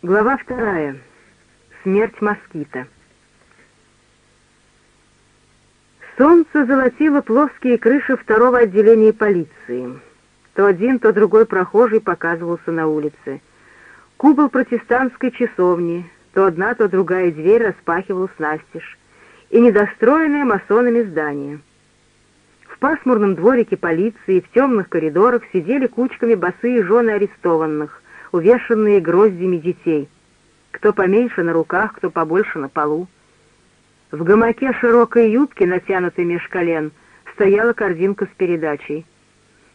Глава вторая. Смерть москита. Солнце золотило плоские крыши второго отделения полиции. То один, то другой прохожий показывался на улице. Купол протестантской часовни, то одна, то другая дверь распахивалась настежь, и недостроенное масонами здание. В пасмурном дворике полиции в темных коридорах сидели кучками босые жены арестованных — увешанные гроздями детей. Кто поменьше на руках, кто побольше на полу. В гамаке широкой юбки, натянутой меж колен, стояла корзинка с передачей.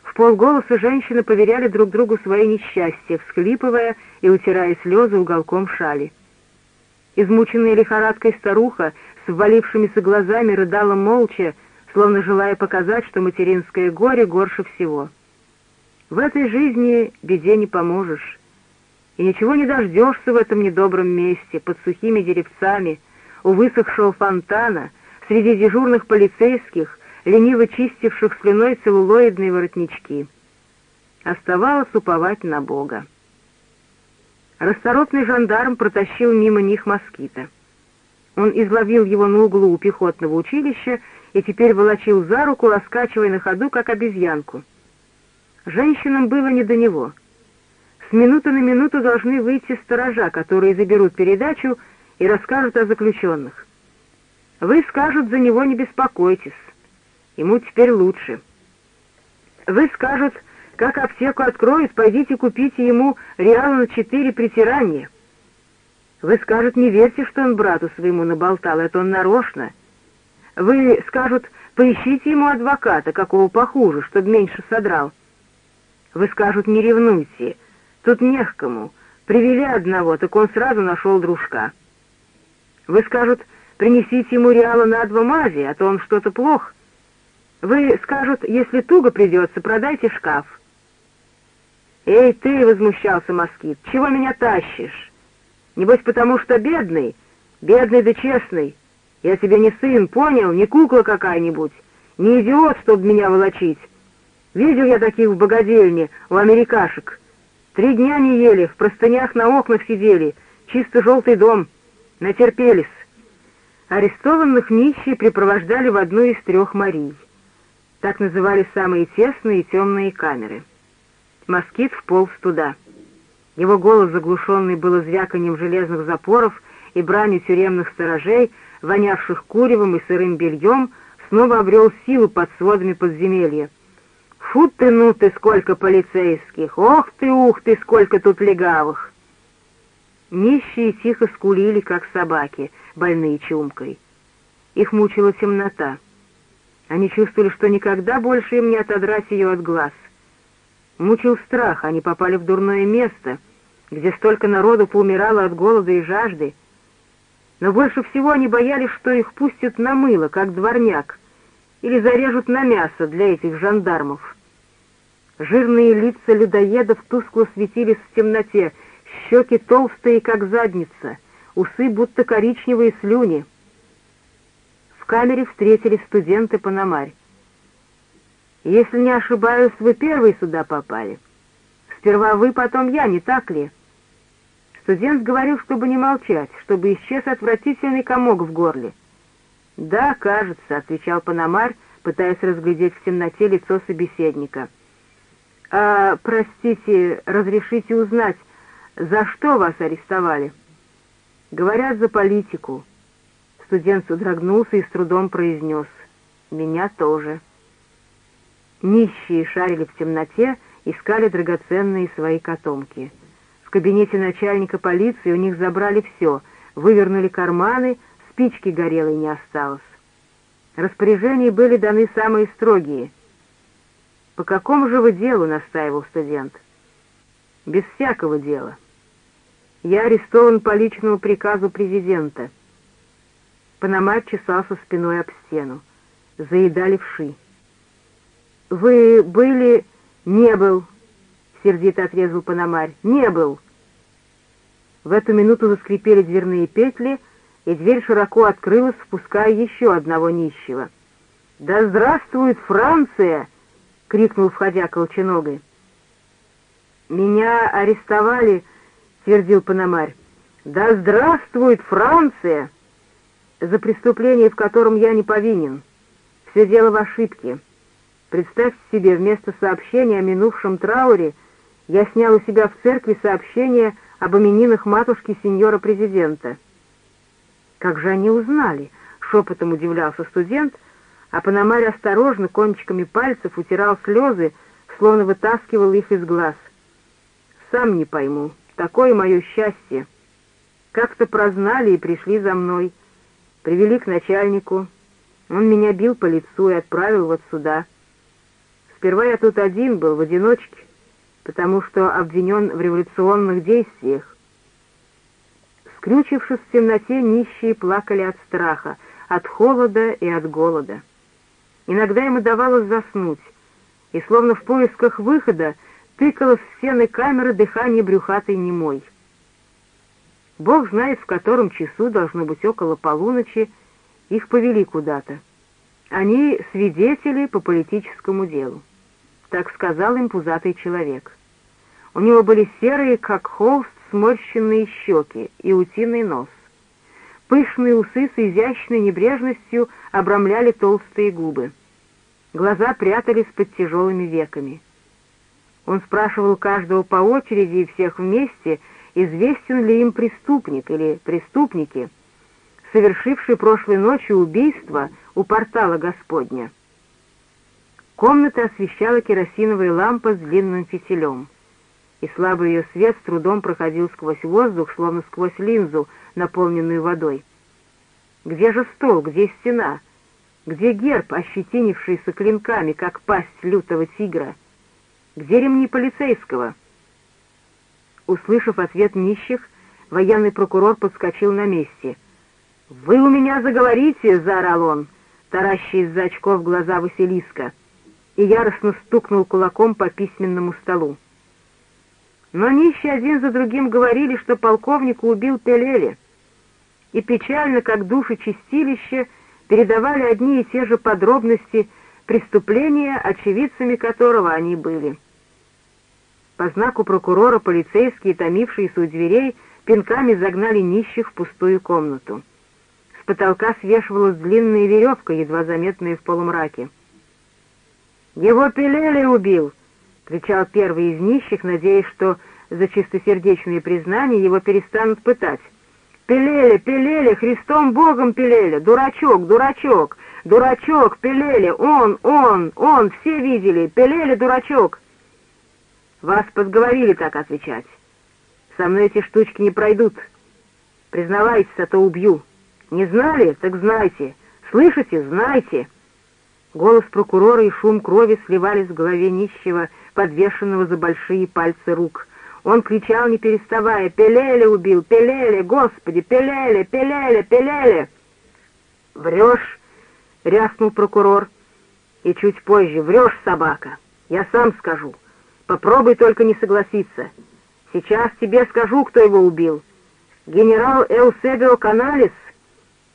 В полголоса женщины поверяли друг другу свои несчастья, всхлипывая и утирая слезы уголком шали. Измученная лихорадкой старуха с ввалившимися глазами рыдала молча, словно желая показать, что материнское горе горше всего. В этой жизни беде не поможешь и ничего не дождешься в этом недобром месте, под сухими деревцами, у высохшего фонтана, среди дежурных полицейских, лениво чистивших слюной целлулоидные воротнички. Оставалось уповать на Бога. Расторопный жандарм протащил мимо них москита. Он изловил его на углу у пехотного училища и теперь волочил за руку, раскачивая на ходу, как обезьянку. Женщинам было не до него — с минуты на минуту должны выйти сторожа, которые заберут передачу и расскажут о заключенных. Вы скажут, за него не беспокойтесь. Ему теперь лучше. Вы скажут, как аптеку откроют, пойдите купите ему реал на четыре притирания. Вы скажут, не верьте, что он брату своему наболтал, это он нарочно. Вы скажут, поищите ему адвоката, какого похуже, чтобы меньше содрал. Вы скажут, не ревнуйте, Тут не к кому. Привели одного, так он сразу нашел дружка. Вы скажут, принесите ему реала на два мази, а то он что-то плох. Вы скажут, если туго придется, продайте шкаф. «Эй, ты!» — возмущался москит. «Чего меня тащишь? Небось, потому что бедный? Бедный да честный. Я тебе не сын, понял? Не кукла какая-нибудь. Не идиот, чтобы меня волочить. Видел я таких в богадельне, у америкашек. Три дня не ели, в простынях на окнах сидели, чисто желтый дом. Натерпелись. Арестованных нищие припровождали в одну из трех Марий. Так называли самые тесные и темные камеры. Москит вполз туда. Его голос, заглушенный было звяканием железных запоров и бранью тюремных сторожей, вонявших куревом и сырым бельем, снова обрел силу под сводами подземелья. Фу ты, ну ты, сколько полицейских! Ох ты, ух ты, сколько тут легавых! Нищие тихо скулили, как собаки, больные чумкой. Их мучила темнота. Они чувствовали, что никогда больше им не отодрать ее от глаз. Мучил страх, они попали в дурное место, где столько народу поумирало от голода и жажды. Но больше всего они боялись, что их пустят на мыло, как дворняк, или зарежут на мясо для этих жандармов. Жирные лица людоедов тускло светились в темноте, щеки толстые, как задница, усы будто коричневые слюни. В камере встретили студенты Панамарь. «Если не ошибаюсь, вы первые сюда попали. Сперва вы, потом я, не так ли?» Студент говорил, чтобы не молчать, чтобы исчез отвратительный комок в горле. «Да, кажется», — отвечал Панамарь, пытаясь разглядеть в темноте лицо собеседника — «А, простите, разрешите узнать, за что вас арестовали?» «Говорят, за политику». Студент содрогнулся и с трудом произнес. «Меня тоже». Нищие шарили в темноте, искали драгоценные свои котомки. В кабинете начальника полиции у них забрали все, вывернули карманы, спички горелой не осталось. Распоряжения были даны самые строгие — «По какому же вы делу?» — настаивал студент. «Без всякого дела. Я арестован по личному приказу президента». Панамарь чесался спиной об стену. Заедали вши. «Вы были...» «Не был», — сердито отрезал Панамарь. «Не был». В эту минуту заскрипели дверные петли, и дверь широко открылась, впуская еще одного нищего. «Да здравствует Франция!» крикнул, входя колченогой. «Меня арестовали — твердил Пономарь. «Да здравствует Франция!» «За преступление, в котором я не повинен. Все дело в ошибке. Представьте себе, вместо сообщения о минувшем трауре я снял у себя в церкви сообщение об именинах матушки сеньора-президента». «Как же они узнали?» — шепотом удивлялся студент, а Пономарь осторожно кончиками пальцев утирал слезы, словно вытаскивал их из глаз. «Сам не пойму. Такое мое счастье. Как-то прознали и пришли за мной. Привели к начальнику. Он меня бил по лицу и отправил вот сюда. Сперва я тут один был, в одиночке, потому что обвинен в революционных действиях. Скрючившись в темноте, нищие плакали от страха, от холода и от голода. Иногда им удавалось заснуть, и, словно в поисках выхода, тыкало в стены камеры дыхание брюхатой немой. Бог знает, в котором часу, должно быть около полуночи, их повели куда-то. Они свидетели по политическому делу. Так сказал им пузатый человек. У него были серые, как холст, сморщенные щеки и утиный нос. Пышные усы с изящной небрежностью обрамляли толстые губы. Глаза прятались под тяжелыми веками. Он спрашивал каждого по очереди и всех вместе, известен ли им преступник или преступники, совершившие прошлой ночью убийство у портала Господня. Комната освещала керосиновая лампа с длинным фитилем, и слабый ее свет с трудом проходил сквозь воздух, словно сквозь линзу, наполненную водой. Где же стол, где стена? Где герб, ощетинившийся клинками, как пасть лютого тигра? Где ремни полицейского?» Услышав ответ нищих, военный прокурор подскочил на месте. «Вы у меня заговорите!» — заорал он, таращий из-за очков глаза Василиска, и яростно стукнул кулаком по письменному столу. Но нищие один за другим говорили, что полковника убил Пелеле, и печально, как души чистилища, передавали одни и те же подробности преступления, очевидцами которого они были. По знаку прокурора полицейские, томившиеся у дверей, пинками загнали нищих в пустую комнату. С потолка свешивалась длинная веревка, едва заметная в полумраке. «Его Пелеле убил!» — кричал первый из нищих, надеясь, что за чистосердечные признания его перестанут пытать. «Пелеле, Пелеле, Христом Богом Пелеле! Дурачок, дурачок! Дурачок, Пелеле! Он, он, он! Все видели! Пелеле, дурачок!» Вас подговорили так отвечать. Со мной эти штучки не пройдут. Признавайтесь, а то убью. Не знали? Так знайте. Слышите? Знайте. Голос прокурора и шум крови сливались в голове нищего, подвешенного за большие пальцы рук. Он кричал, не переставая, «Пелеле убил! Пелеле! Господи! Пелеле! Пелеле! Пелеле!» «Врешь!» — рявкнул прокурор. И чуть позже, «Врешь, собака! Я сам скажу!» Попробуй только не согласиться. Сейчас тебе скажу, кто его убил. Генерал Эусебио Каналис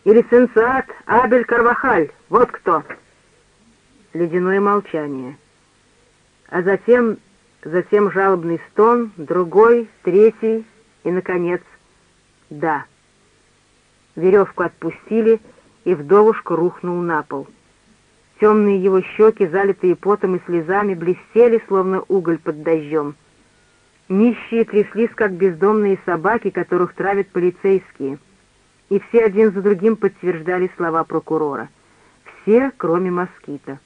или сенсат Абель Карвахаль. Вот кто. Ледяное молчание. А затем, затем жалобный стон, другой, третий и, наконец, да. Веревку отпустили, и вдовушка рухнул на пол. Темные его щеки, залитые потом и слезами, блестели, словно уголь под дождем. Нищие тряслись, как бездомные собаки, которых травят полицейские. И все один за другим подтверждали слова прокурора. Все, кроме москита.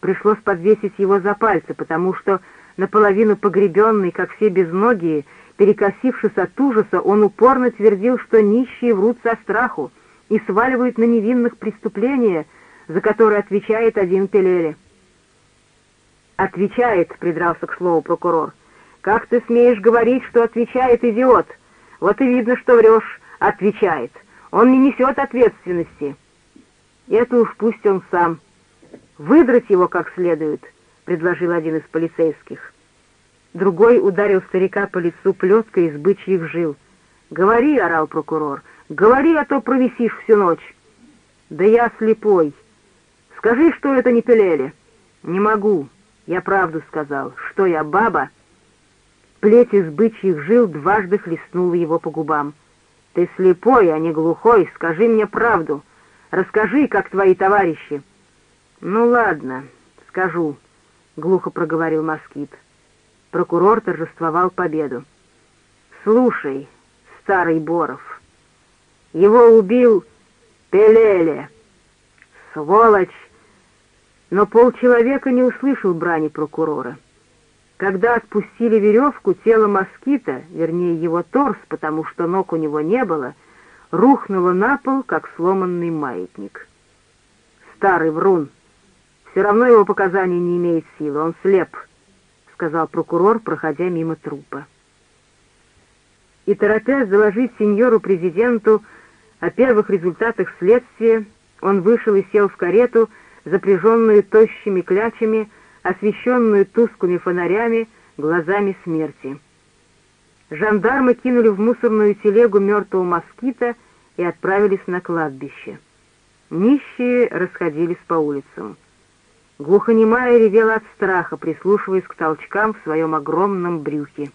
Пришлось подвесить его за пальцы, потому что, наполовину погребенный, как все безногие, перекосившись от ужаса, он упорно твердил, что нищие врут со страху и сваливают на невинных преступления — за который отвечает один Пелеле. «Отвечает», — придрался к слову прокурор. «Как ты смеешь говорить, что отвечает идиот? Вот и видно, что врешь. Отвечает. Он не несет ответственности». «Это уж пусть он сам. Выдрать его как следует», — предложил один из полицейских. Другой ударил старика по лицу плеткой из бычьих жил. «Говори», — орал прокурор, — «говори, а то провисишь всю ночь». «Да я слепой», Скажи, что это не Пелеле. Не могу. Я правду сказал. Что я, баба? Плеть из бычьих жил дважды хлестнула его по губам. «Ты слепой, а не глухой, скажи мне правду. Расскажи, как твои товарищи». «Ну ладно, скажу», — глухо проговорил москит. Прокурор торжествовал победу. «Слушай, старый Боров, его убил Пелеле. Сволочь!» Но полчеловека не услышал брани прокурора. Когда отпустили веревку, тело москита, вернее его торс, потому что ног у него не было, рухнуло на пол, как сломанный маятник. «Старый врун! Все равно его показания не имеют силы, он слеп», — сказал прокурор, проходя мимо трупа. И, торопясь заложить сеньору-президенту о первых результатах следствия, он вышел и сел в карету, запряженную тощими клячами, освещенную тусклыми фонарями, глазами смерти. Жандармы кинули в мусорную телегу мертвого москита и отправились на кладбище. Нищие расходились по улицам. Глухонемая ревела от страха, прислушиваясь к толчкам в своем огромном брюхе.